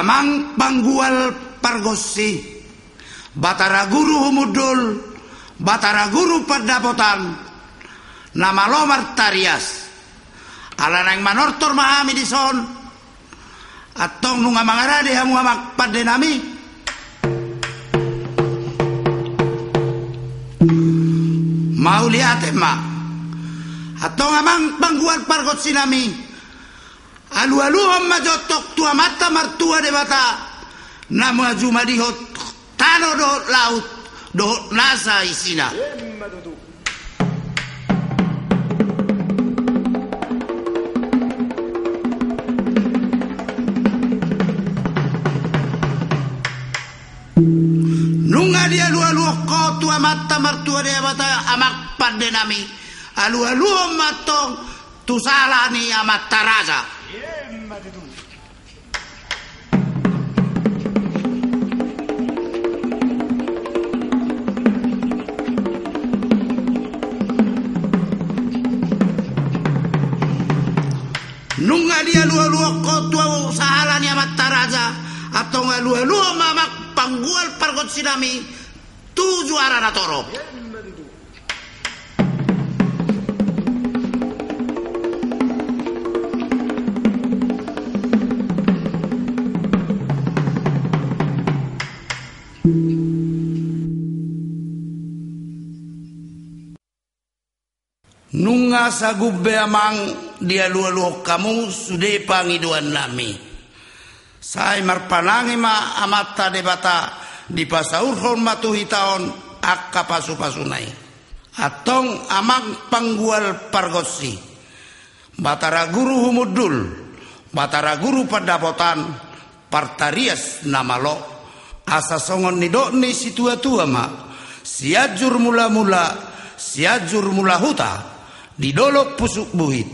amang panggual pargosi. Batara guru humudul batara guru perdapotan nama lomar tarias. Ala nang manortor mahami di son atong nunga mangarade hamu hamak padenami mau lihat ma atong amang panggual pargot sinami alu-aluhom majotok tua mata martua de bata. Namu ajuma dihot tano do laut do nasa isina. Nunga dia alu-alu ko tua mata martua de bata amak pandenami alu-alu matong tusalani amat taraza Nunga dia lua-lua kotua sahala ni amat taraja atau ngalua-lua mamak panggual pargot sinami tujuh arah natoro. Nunga sa gubbe amang dia luo kamu sudah pangiduan nami. Saya marpanangi ma amata debata di pasaur hormatu hitaon akka pasu pasunai. Atong amang panggual pargosi. Batara guru humudul. Batara guru padapotan. Partarias nama lo. Asa songon ni situa tua ma. Siajur mula-mula. Siajur mula huta di dolok pusuk buhit.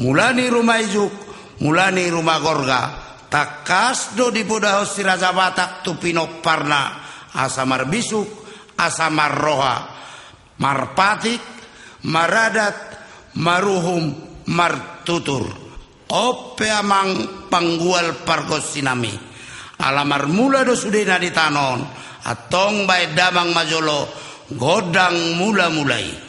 Mulani rumah ijuk mulani rumah gorga. Takas do di budahos si raja batak tupino parna. Asamar bisuk asamar roha. Marpatik maradat maruhum martutur ope amang panggual pargos sinami alamar mula do sudena di tanon atong bae damang majolo godang mula mulai